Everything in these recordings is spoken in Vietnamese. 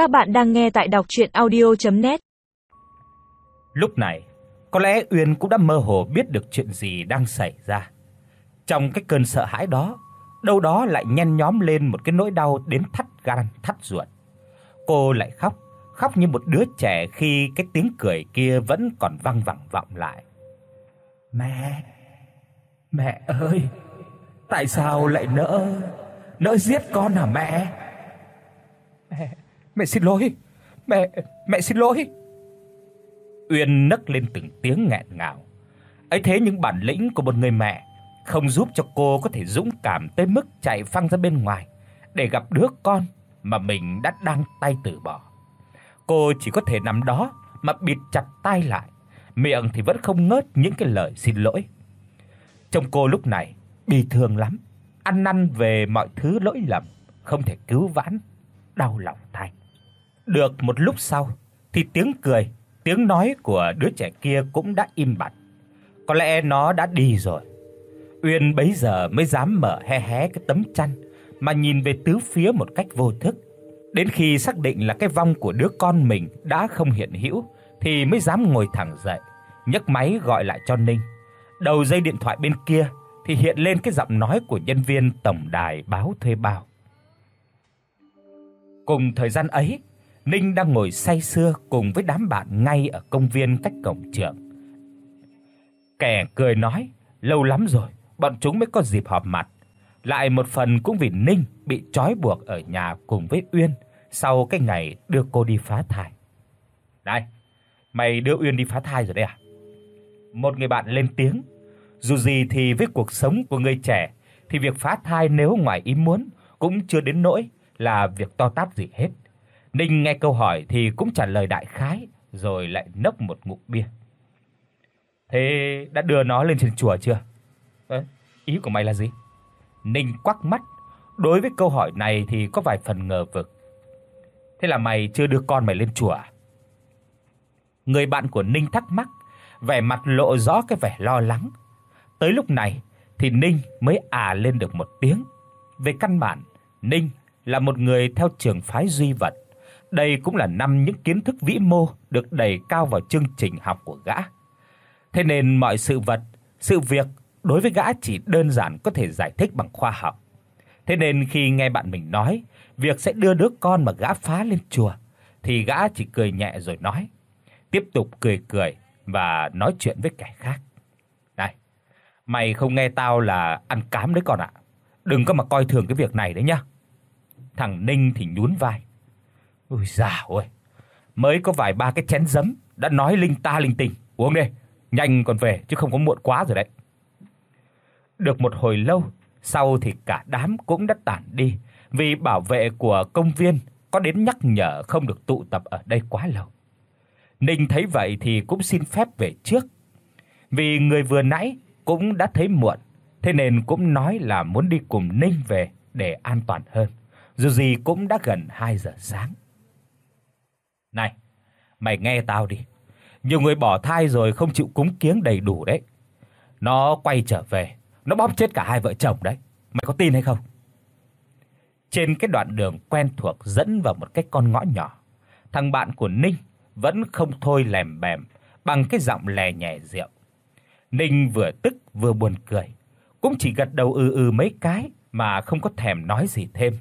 Các bạn đang nghe tại đọc audio net Lúc này, có lẽ Uyên cũng đã mơ hồ biết được chuyện gì đang xảy ra. Trong cái cơn sợ hãi đó, đâu đó lại nhen nhóm lên một cái nỗi đau đến thắt gan, thắt ruột. Cô lại khóc, khóc như một đứa trẻ khi cái tiếng cười kia vẫn còn vang vẳng vọng lại. Mẹ, mẹ ơi, tại sao lại nỡ nỡ giết con hả mẹ? Mẹ, xin lỗi. Mẹ, mẹ xin lỗi. Uyên nấc lên từng tiếng nghẹn ngào. Ấy thế những bản lĩnh của một người mẹ không giúp cho cô có thể dũng cảm tới mức chạy phăng ra bên ngoài để gặp đứa con mà mình đã đang tay từ bỏ. Cô chỉ có thể nằm đó mà bịt chặt tai lại, miệng thì vẫn không ngớt những cái lời xin lỗi. trong cô lúc này bị thương lắm, ăn năn về mọi thứ lỗi lầm, không thể cứu vãn, đau lòng. Được một lúc sau thì tiếng cười, tiếng nói của đứa trẻ kia cũng đã im bặt. Có lẽ nó đã đi rồi. Uyên bấy giờ mới dám mở hé hé cái tấm chăn mà nhìn về tứ phía một cách vô thức. Đến khi xác định là cái vong của đứa con mình đã không hiện hữu thì mới dám ngồi thẳng dậy, nhấc máy gọi lại cho Ninh. Đầu dây điện thoại bên kia thì hiện lên cái giọng nói của nhân viên tổng đài báo thuê bao. Cùng thời gian ấy, Ninh đang ngồi say sưa cùng với đám bạn ngay ở công viên cách cổng trường. Kẻ cười nói, lâu lắm rồi bọn chúng mới có dịp họp mặt. Lại một phần cũng vì Ninh bị trói buộc ở nhà cùng với Uyên sau cái ngày đưa cô đi phá thai. "Này, mày đưa Uyên đi phá thai rồi đấy à?" Một người bạn lên tiếng, dù gì thì với cuộc sống của người trẻ thì việc phá thai nếu ngoài ý muốn cũng chưa đến nỗi là việc to tát gì hết. Ninh nghe câu hỏi thì cũng trả lời đại khái rồi lại nốc một ngụm bia. Thế đã đưa nó lên trên chùa chưa? Ơ, ý của mày là gì? Ninh quắc mắt, đối với câu hỏi này thì có vài phần ngờ vực. Thế là mày chưa đưa con mày lên chùa à? Người bạn của Ninh thắc mắc, vẻ mặt lộ rõ cái vẻ lo lắng. Tới lúc này thì Ninh mới à lên được một tiếng. Về căn bản, Ninh là một người theo trường phái duy vật. Đây cũng là năm những kiến thức vĩ mô được đẩy cao vào chương trình học của gã. Thế nên mọi sự vật, sự việc đối với gã chỉ đơn giản có thể giải thích bằng khoa học. Thế nên khi nghe bạn mình nói việc sẽ đưa đứa con mà gã phá lên chùa thì gã chỉ cười nhẹ rồi nói, tiếp tục cười cười và nói chuyện với kẻ khác. "Này, mày không nghe tao là ăn cám đấy con ạ. Đừng có mà coi thường cái việc này đấy nhá." Thằng Ninh thì nhún vai. "Ôi già ơi, mới có vài ba cái chén giấm đã nói linh ta linh tinh, uống đi, nhanh còn về chứ không có muộn quá rồi đấy." Được một hồi lâu, sau thì cả đám cũng đã tản đi, vì bảo vệ của công viên có đến nhắc nhở không được tụ tập ở đây quá lâu. Ninh thấy vậy thì cũng xin phép về trước. Vì người vừa nãy cũng đã thấy muộn, thế nên cũng nói là muốn đi cùng Ninh về để an toàn hơn. Dù gì cũng đã gần 2 giờ sáng. Này, mày nghe tao đi. Nhiều người bỏ thai rồi không chịu cúng kiếng đầy đủ đấy. Nó quay trở về, nó bóp chết cả hai vợ chồng đấy. Mày có tin hay không? Trên cái đoạn đường quen thuộc dẫn vào một cái con ngõ nhỏ, thằng bạn của Ninh vẫn không thôi lèm bèm bằng cái giọng lè nhẹ rượu. Ninh vừa tức vừa buồn cười, cũng chỉ gật đầu ừ ừ mấy cái mà không có thèm nói gì thêm.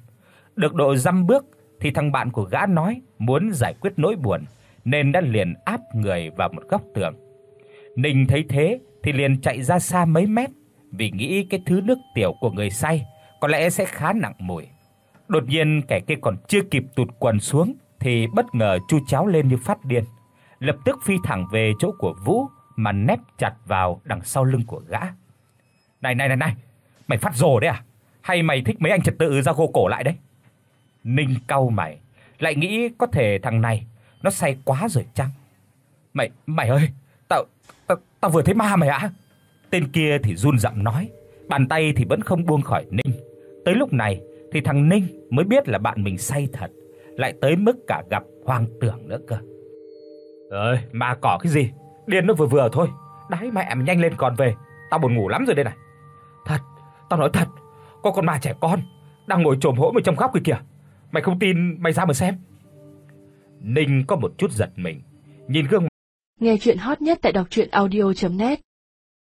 Được độ dăm bước thì thằng bạn của gã nói muốn giải quyết nỗi buồn nên đã liền áp người vào một góc tường. Ninh thấy thế thì liền chạy ra xa mấy mét vì nghĩ cái thứ nước tiểu của người say có lẽ sẽ khá nặng mùi. Đột nhiên kẻ kia còn chưa kịp tụt quần xuống thì bất ngờ chu cháo lên như phát điên, lập tức phi thẳng về chỗ của Vũ mà nép chặt vào đằng sau lưng của gã. "Này này này này, mày phát rồ đấy à? Hay mày thích mấy anh trật tự ra gô cổ lại đấy?" Ninh cau mày, lại nghĩ có thể thằng này nó say quá rồi chăng? "Mày mày ơi, tao tao tao vừa thấy ma mày ạ." Tên kia thì run giọng nói, bàn tay thì vẫn không buông khỏi Ninh. Tới lúc này thì thằng Ninh mới biết là bạn mình say thật, lại tới mức cả gặp hoang tưởng nữa cơ. "Ơi, ma cỏ cái gì? Điên nó vừa vừa thôi. Đái mẹ mày nhanh lên còn về, tao buồn ngủ lắm rồi đây này." "Thật, tao nói thật, có con ma trẻ con đang ngồi chồm hổm ở trong góc kia kìa. Mày không tin mày ra mà xem." Ninh có một chút giật mình, nhìn gương Nghe truyện hot nhất tại doctruyenaudio.net